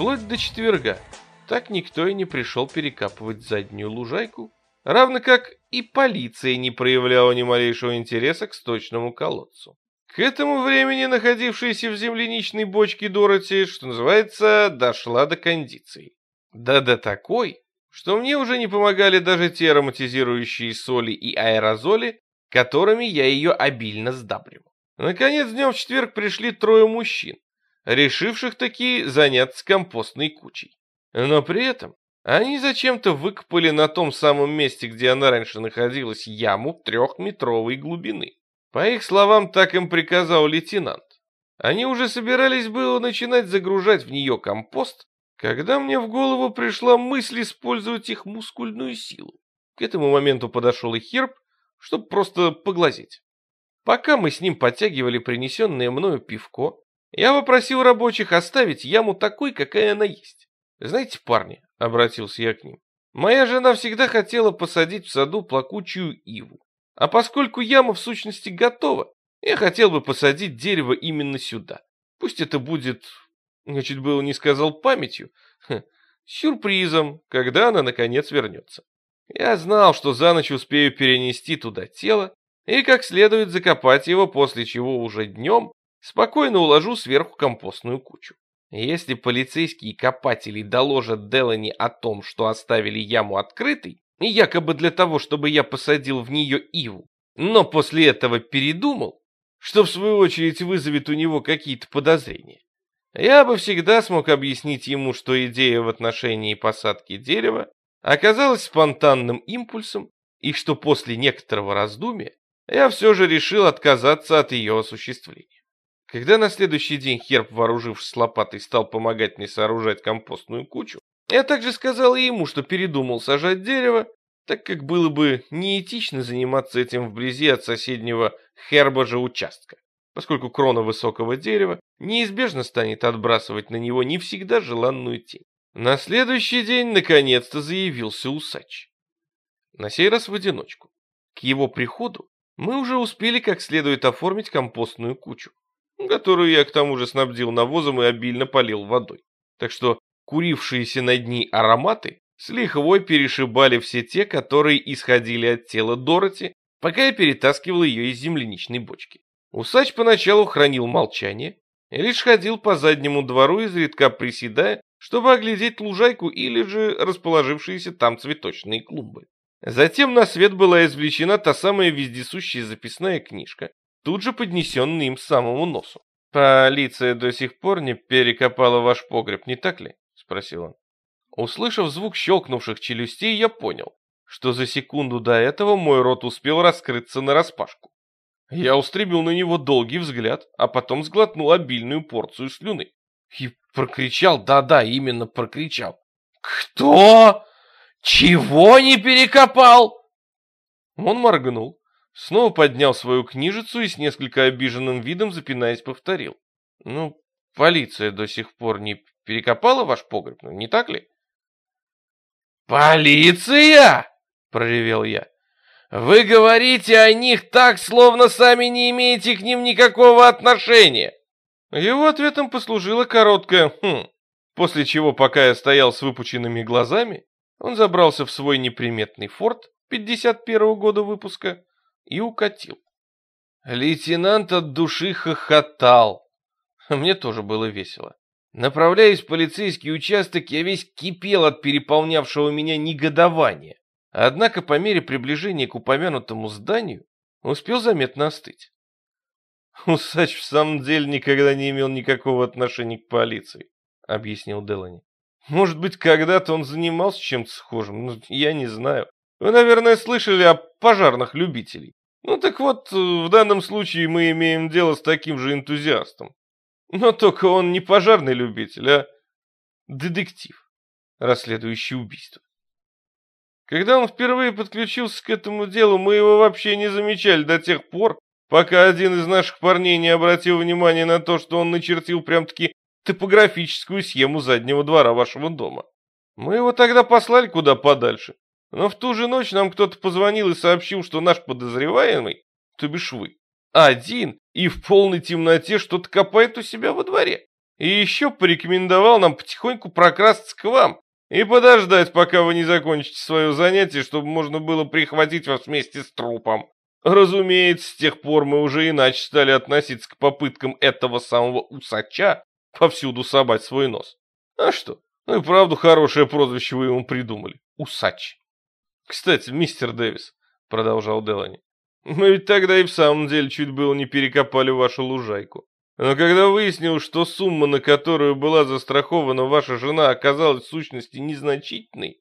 Вплоть до четверга. Так никто и не пришел перекапывать заднюю лужайку, равно как и полиция не проявляла ни малейшего интереса к сточному колодцу. К этому времени находившаяся в земляничной бочке Дороти, что называется, дошла до кондиции. Да до такой, что мне уже не помогали даже те ароматизирующие соли и аэрозоли, которыми я ее обильно сдабривал. Наконец, днем в четверг пришли трое мужчин, решивших таки заняться компостной кучей. Но при этом они зачем-то выкопали на том самом месте, где она раньше находилась, яму трехметровой глубины. По их словам, так им приказал лейтенант. Они уже собирались было начинать загружать в нее компост, когда мне в голову пришла мысль использовать их мускульную силу. К этому моменту подошел и Херб, чтобы просто поглазеть. Пока мы с ним подтягивали принесенное мною пивко, я попросил рабочих оставить яму такой, какая она есть. Знаете, парни, обратился я к ним, моя жена всегда хотела посадить в саду плакучую иву. А поскольку яма в сущности готова, я хотел бы посадить дерево именно сюда. Пусть это будет, я чуть было не сказал памятью, ха, сюрпризом, когда она наконец вернется. Я знал, что за ночь успею перенести туда тело и как следует закопать его, после чего уже днем спокойно уложу сверху компостную кучу. Если полицейские копатели доложат Делани о том, что оставили яму открытой, якобы для того, чтобы я посадил в нее иву, но после этого передумал, что в свою очередь вызовет у него какие-то подозрения, я бы всегда смог объяснить ему, что идея в отношении посадки дерева оказалась спонтанным импульсом и что после некоторого раздумья я все же решил отказаться от ее осуществления. Когда на следующий день Херб, вооружившись лопатой, стал помогать мне сооружать компостную кучу, я также сказал ему, что передумал сажать дерево, так как было бы неэтично заниматься этим вблизи от соседнего Херба же участка, поскольку крона высокого дерева неизбежно станет отбрасывать на него не всегда желанную тень. На следующий день наконец-то заявился усач. На сей раз в одиночку. К его приходу мы уже успели как следует оформить компостную кучу которую я к тому же снабдил навозом и обильно полил водой. Так что курившиеся над ней ароматы с лихвой перешибали все те, которые исходили от тела Дороти, пока я перетаскивал ее из земляничной бочки. Усач поначалу хранил молчание и лишь ходил по заднему двору, изредка приседая, чтобы оглядеть лужайку или же расположившиеся там цветочные клумбы. Затем на свет была извлечена та самая вездесущая записная книжка, тут же поднесенный им самому носу. «Полиция до сих пор не перекопала ваш погреб, не так ли?» — спросил он. Услышав звук щелкнувших челюстей, я понял, что за секунду до этого мой рот успел раскрыться нараспашку. Я устремил на него долгий взгляд, а потом сглотнул обильную порцию слюны. И прокричал, да-да, именно прокричал. «Кто? Чего не перекопал?» Он моргнул, Снова поднял свою книжицу и с несколько обиженным видом, запинаясь, повторил. «Ну, полиция до сих пор не перекопала ваш погреб, ну, не так ли?» «Полиция!» — проревел я. «Вы говорите о них так, словно сами не имеете к ним никакого отношения!» Его ответом послужило короткое «хм», после чего, пока я стоял с выпученными глазами, он забрался в свой неприметный форт 51-го года выпуска и укатил. Лейтенант от души хохотал. Мне тоже было весело. Направляясь в полицейский участок, я весь кипел от переполнявшего меня негодования. Однако по мере приближения к упомянутому зданию успел заметно остыть. «Усач в самом деле никогда не имел никакого отношения к полиции», — объяснил Делани. «Может быть, когда-то он занимался чем-то схожим, но я не знаю. Вы, наверное, слышали о пожарных любителей. Ну так вот, в данном случае мы имеем дело с таким же энтузиастом. Но только он не пожарный любитель, а детектив, расследующий убийство. Когда он впервые подключился к этому делу, мы его вообще не замечали до тех пор, пока один из наших парней не обратил внимания на то, что он начертил прям-таки топографическую схему заднего двора вашего дома. Мы его тогда послали куда подальше. Но в ту же ночь нам кто-то позвонил и сообщил, что наш подозреваемый, то бишь вы, один и в полной темноте что-то копает у себя во дворе. И еще порекомендовал нам потихоньку прокрасться к вам и подождать, пока вы не закончите свое занятие, чтобы можно было прихватить вас вместе с трупом. Разумеется, с тех пор мы уже иначе стали относиться к попыткам этого самого усача повсюду собать свой нос. А что? Ну и правду хорошее прозвище вы ему придумали. Усач. Кстати, мистер Дэвис, продолжал Делани, мы ведь тогда и в самом деле чуть было не перекопали вашу лужайку. Но когда выяснилось, что сумма, на которую была застрахована ваша жена, оказалась в сущности незначительной,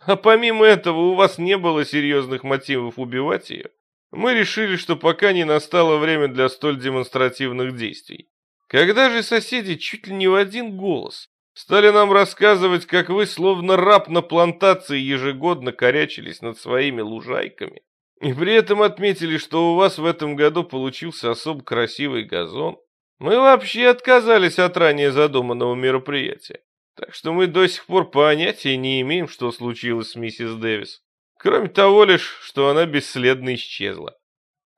а помимо этого у вас не было серьезных мотивов убивать ее, мы решили, что пока не настало время для столь демонстративных действий. Когда же соседи чуть ли не в один голос стали нам рассказывать, как вы, словно раб на плантации, ежегодно корячились над своими лужайками, и при этом отметили, что у вас в этом году получился особо красивый газон, мы вообще отказались от ранее задуманного мероприятия. Так что мы до сих пор понятия не имеем, что случилось с миссис Дэвис. Кроме того лишь, что она бесследно исчезла.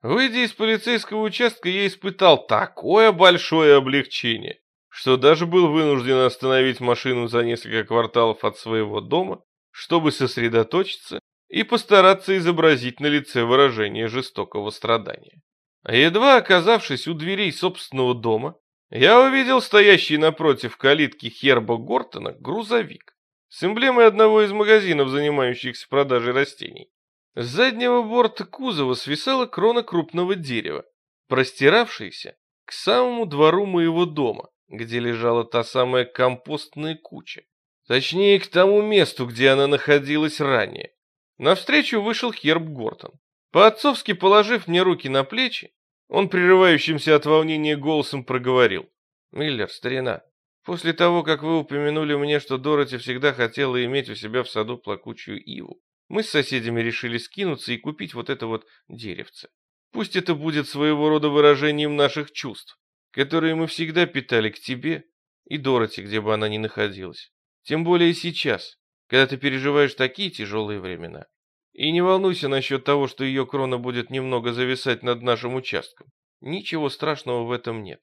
Выйдя из полицейского участка, я испытал такое большое облегчение, что даже был вынужден остановить машину за несколько кварталов от своего дома, чтобы сосредоточиться и постараться изобразить на лице выражение жестокого страдания. А едва оказавшись у дверей собственного дома, я увидел стоящий напротив калитки Херба Гортона грузовик с эмблемой одного из магазинов, занимающихся продажей растений. С заднего борта кузова свисала крона крупного дерева, простиравшаяся к самому двору моего дома, где лежала та самая компостная куча. Точнее, к тому месту, где она находилась ранее. Навстречу вышел Херб Гортон. По-отцовски положив мне руки на плечи, он прерывающимся от волнения голосом проговорил. «Миллер, старина, после того, как вы упомянули мне, что Дороти всегда хотела иметь у себя в саду плакучую иву, мы с соседями решили скинуться и купить вот это вот деревце. Пусть это будет своего рода выражением наших чувств, которые мы всегда питали к тебе и Дороти, где бы она ни находилась. Тем более сейчас, когда ты переживаешь такие тяжелые времена. И не волнуйся насчет того, что ее крона будет немного зависать над нашим участком. Ничего страшного в этом нет.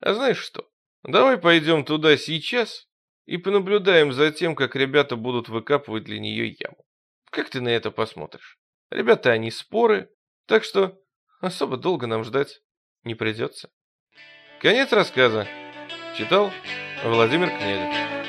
А знаешь что? Давай пойдем туда сейчас и понаблюдаем за тем, как ребята будут выкапывать для нее яму. Как ты на это посмотришь? Ребята, они споры, так что особо долго нам ждать не придется. Конец рассказа. Читал Владимир Князев.